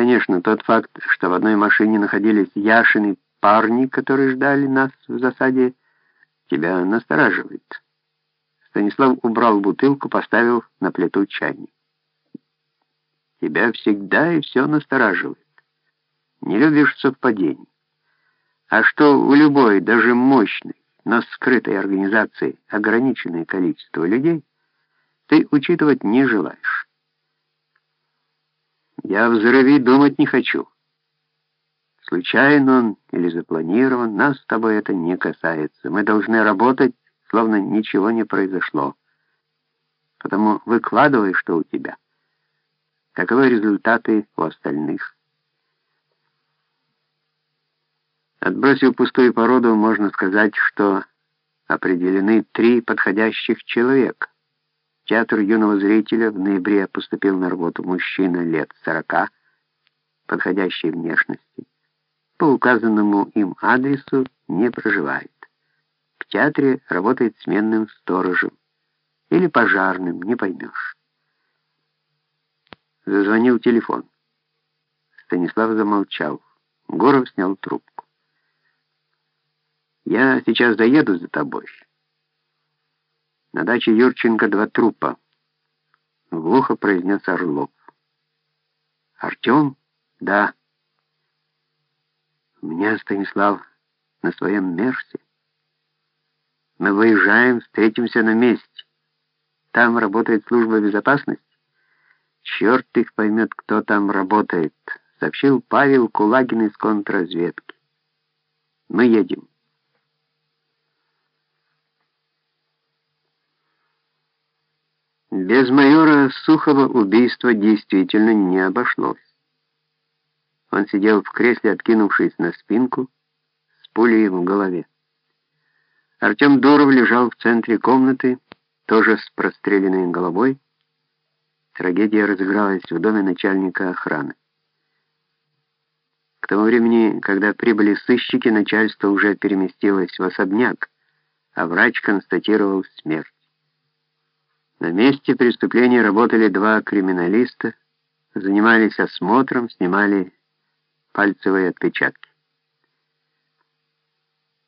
Конечно, тот факт, что в одной машине находились Яшины парни, которые ждали нас в засаде, тебя настораживает. Станислав убрал бутылку, поставил на плиту чайник. Тебя всегда и все настораживает. Не любишь совпадений. А что у любой, даже мощной, но скрытой организации ограниченное количество людей, ты учитывать не желаешь. Я о думать не хочу. Случайно он или запланирован, нас с тобой это не касается. Мы должны работать, словно ничего не произошло. Потому выкладывай, что у тебя. Каковы результаты у остальных? Отбросив пустую породу, можно сказать, что определены три подходящих человека. Театр юного зрителя в ноябре поступил на работу мужчина лет 40, подходящей внешности. По указанному им адресу не проживает. В театре работает сменным сторожем или пожарным, не поймешь. Зазвонил телефон. Станислав замолчал. Горов снял трубку. «Я сейчас доеду за тобой». На даче Юрченко два трупа. Глухо произнес Орлов. «Артем?» «Да». «У меня, Станислав, на своем мерсе. Мы выезжаем, встретимся на месте. Там работает служба безопасности. Черт их поймет, кто там работает», — сообщил Павел Кулагин из контрразведки. «Мы едем». Без майора Сухова убийство действительно не обошлось. Он сидел в кресле, откинувшись на спинку, с пулей в голове. Артем Дуров лежал в центре комнаты, тоже с простреленной головой. Трагедия разыгралась в доме начальника охраны. К тому времени, когда прибыли сыщики, начальство уже переместилось в особняк, а врач констатировал смерть. На месте преступления работали два криминалиста, занимались осмотром, снимали пальцевые отпечатки.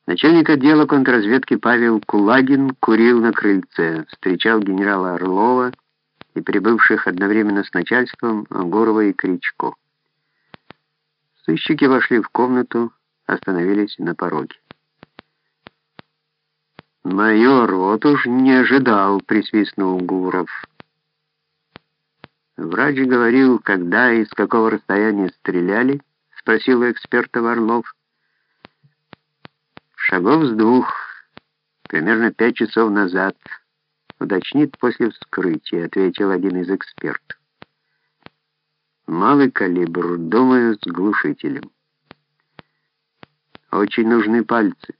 Начальник отдела контрразведки Павел Кулагин курил на крыльце, встречал генерала Орлова и прибывших одновременно с начальством Гурова и Кричко. Сыщики вошли в комнату, остановились на пороге. «Майор, вот уж не ожидал», — присвистнул Гуров. «Врач говорил, когда и с какого расстояния стреляли?» — спросил эксперта Орлов. «Шагов с двух, примерно пять часов назад. Уточнит после вскрытия», — ответил один из экспертов. «Малый калибр, думаю, с глушителем. Очень нужны пальцы».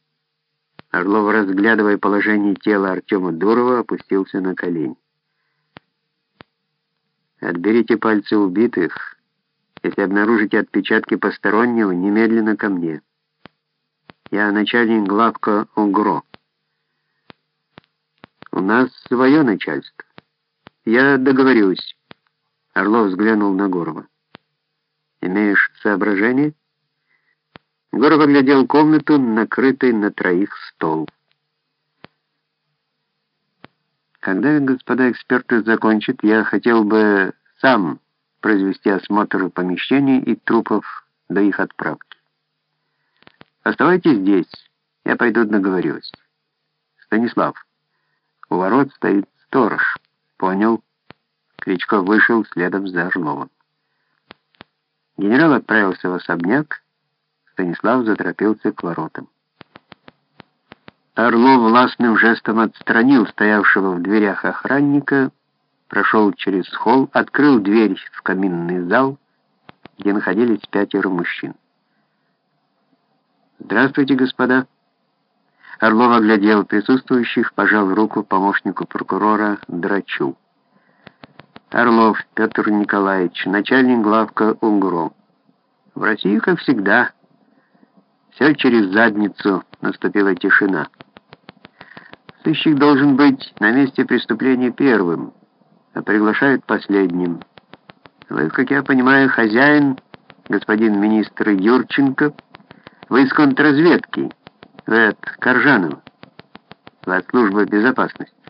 Орлов, разглядывая положение тела Артема Дурова, опустился на колени. «Отберите пальцы убитых. Если обнаружите отпечатки постороннего, немедленно ко мне. Я начальник главка УГРО. У нас свое начальство. Я договорюсь». Орлов взглянул на Гурова. «Имеешь соображение?» Горов оглядел комнату, накрытый на троих стол. Когда господа эксперты закончат, я хотел бы сам произвести осмотр помещений и трупов до их отправки. Оставайтесь здесь, я пойду договорюсь. Станислав, у ворот стоит сторож. Понял? Кричко вышел следом за Орловым. Генерал отправился в особняк, Станислав заторопился к воротам. Орлов властным жестом отстранил стоявшего в дверях охранника, прошел через холл, открыл дверь в каминный зал, где находились пятеро мужчин. «Здравствуйте, господа!» Орлов оглядел присутствующих, пожал руку помощнику прокурора Драчу. «Орлов Петр Николаевич, начальник главка УНГРО. В России, как всегда, все через задницу наступила тишина. Сыщик должен быть на месте преступления первым, а приглашают последним. Вы, как я понимаю, хозяин господин министр Юрченко. Вы из контрразведки. Вы от Коржанова. Вы от службы безопасности.